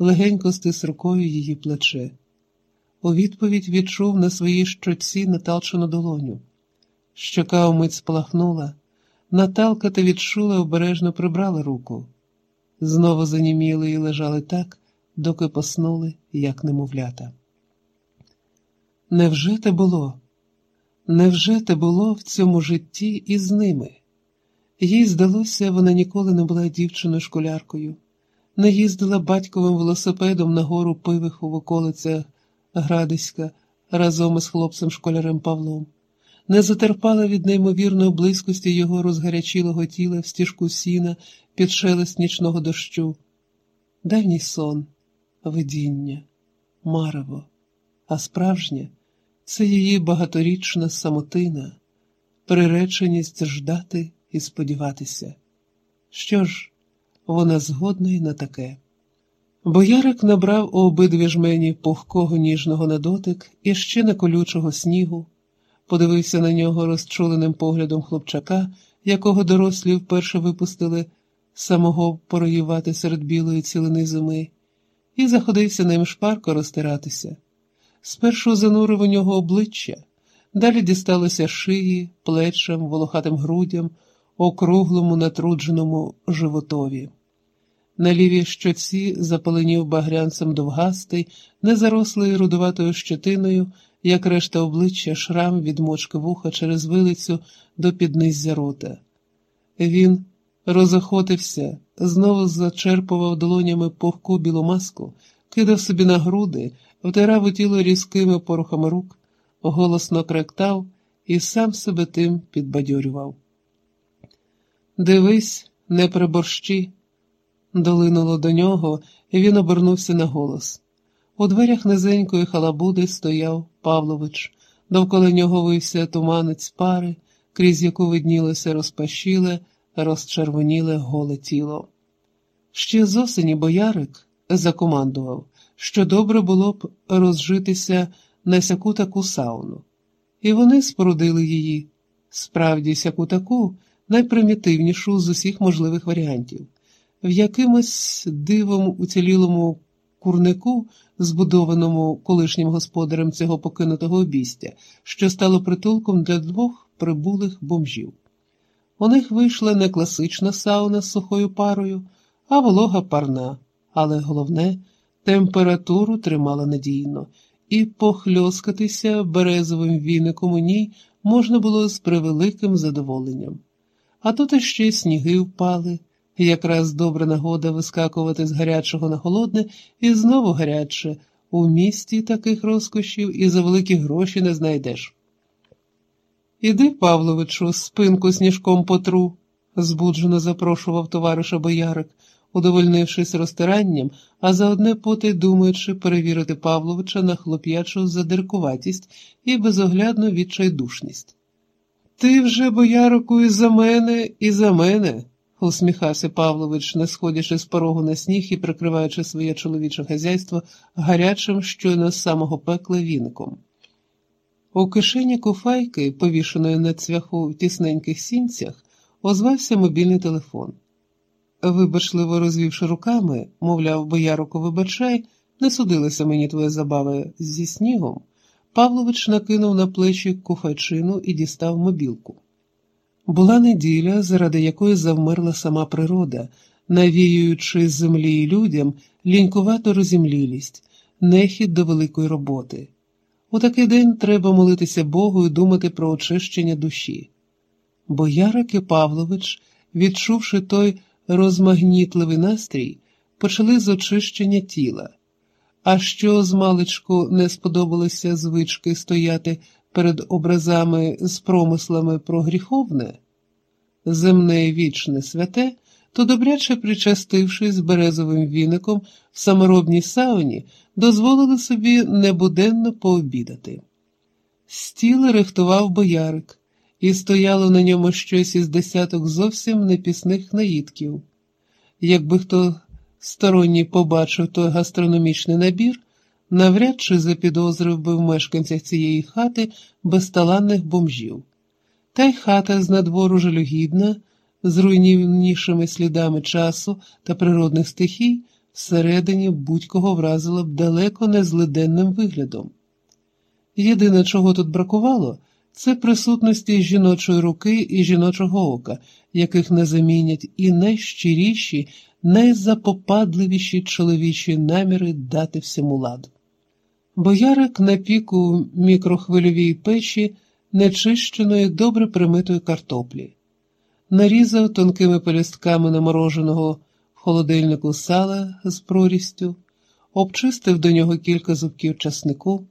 легенько стис рукою її плече. У відповідь відчув на своїй щоці наталчену долоню. Щока умить спалахнула. Наталка та відчула обережно прибрала руку. Знову заніміли і лежали так, доки поснули, як немовлята. Невже те було? Невже те було в цьому житті із ними? Їй здалося, вона ніколи не була дівчиною школяркою, не їздила батьковим велосипедом на гору пивиху в околицях Градиська разом із хлопцем школярем Павлом, не затерпала від неймовірної близькості його розгарячілого тіла в стіжку сіна під шелест нічного дощу. Давній сон, видіння, марево, а справжнє це її багаторічна самотина, приреченість ждати і сподіватися. Що ж, вона згодна й на таке. Боярик набрав у обидві жмені пухкого ніжного на дотик і ще на колючого снігу, подивився на нього розчуленим поглядом хлопчака, якого дорослі вперше випустили самого пороювати серед білої цілини зими, і заходився ним шпарко розтиратися. Спершу занурив у нього обличчя, далі дісталося шиї, плечам, волохатим грудям, округлому натрудженому животові. На лівій щоці запаленів багрянцем довгастий, незарослий рудуватою щетиною, як решта обличчя, шрам від мочки вуха через вилицю до підниззя рота. Він розохотився, знову зачерпував долонями пухку білу маску, кидав собі на груди, втирав у тіло різкими порухами рук, голосно кректав і сам себе тим підбадьорював. Дивись, не приборщи. Долинуло до нього, і він обернувся на голос. У дверях низенької халабуди стояв Павлович, довкола нього вився туманець пари, крізь яку виднілося розпашіле, розчервоніле голе тіло. Ще з осені боярик закомандував, що добре було б розжитися на сяку таку сауну, і вони спорудили її, справді сяку таку найпримітивнішу з усіх можливих варіантів. В якимось дивом уцілілому курнику, збудованому колишнім господарем цього покинутого обістя, що стало притулком для двох прибулих бомжів. У них вийшла не класична сауна з сухою парою, а волога парна, але головне, температуру тримала надійно, і похльоскатися березовим віником у ній можна було з превеликим задоволенням. А тут іще сніги впали. Якраз добра нагода вискакувати з гарячого на холодне і знову гаряче. У місті таких розкошів і за великі гроші не знайдеш. Іди, Павловичу, спинку сніжком потру, збуджено запрошував товариша боярик, удовольнившись розтиранням, а заодне поти думаючи перевірити Павловича на хлоп'ячу задиркуватість і безоглядну відчайдушність. Ти вже, боярику, і за мене, і за мене усміхався Павлович, не сходячи з порогу на сніг і прикриваючи своє чоловіче хазяйство гарячим, щойно з самого пекла віником. У кишені куфайки, повішеної на цвяху в тісненьких сінцях, озвався мобільний телефон. Вибачливо розвівши руками, мовляв, бояруку, вибачай, не судилися мені твої забави зі снігом. Павлович накинув на плечі куфайчину і дістав мобілку. Була неділя, заради якої завмерла сама природа, навіюючи землі людям лінькувату розімлілість, нехід до великої роботи. У такий день треба молитися Богу і думати про очищення душі. Боярик і Павлович, відчувши той розмагнітливий настрій, почали з очищення тіла. А що з не сподобалося звички стояти перед образами з промислами про гріховне, земне і вічне святе, то добряче причастившись березовим віником в саморобній сауні, дозволили собі небуденно пообідати. Стіл рихтував боярик, і стояло на ньому щось із десяток зовсім непісних наїдків. Якби хто сторонній побачив той гастрономічний набір, навряд чи запідозрив би в мешканцях цієї хати безталанних бомжів. Та й хата з надвору жалюгідна, з руйнівнішими слідами часу та природних стихій, всередині будь-кого вразила б далеко не злиденним виглядом. Єдине, чого тут бракувало, це присутності жіночої руки і жіночого ока, яких не замінять і найщиріші, найзапопадливіші чоловічі наміри дати всьому ладу. Боярик на піку мікрохвильовій печі нечищеної, добре примитої картоплі, нарізав тонкими пелюстками намороженого в холодильнику сала з прорістю, обчистив до нього кілька зубків часнику.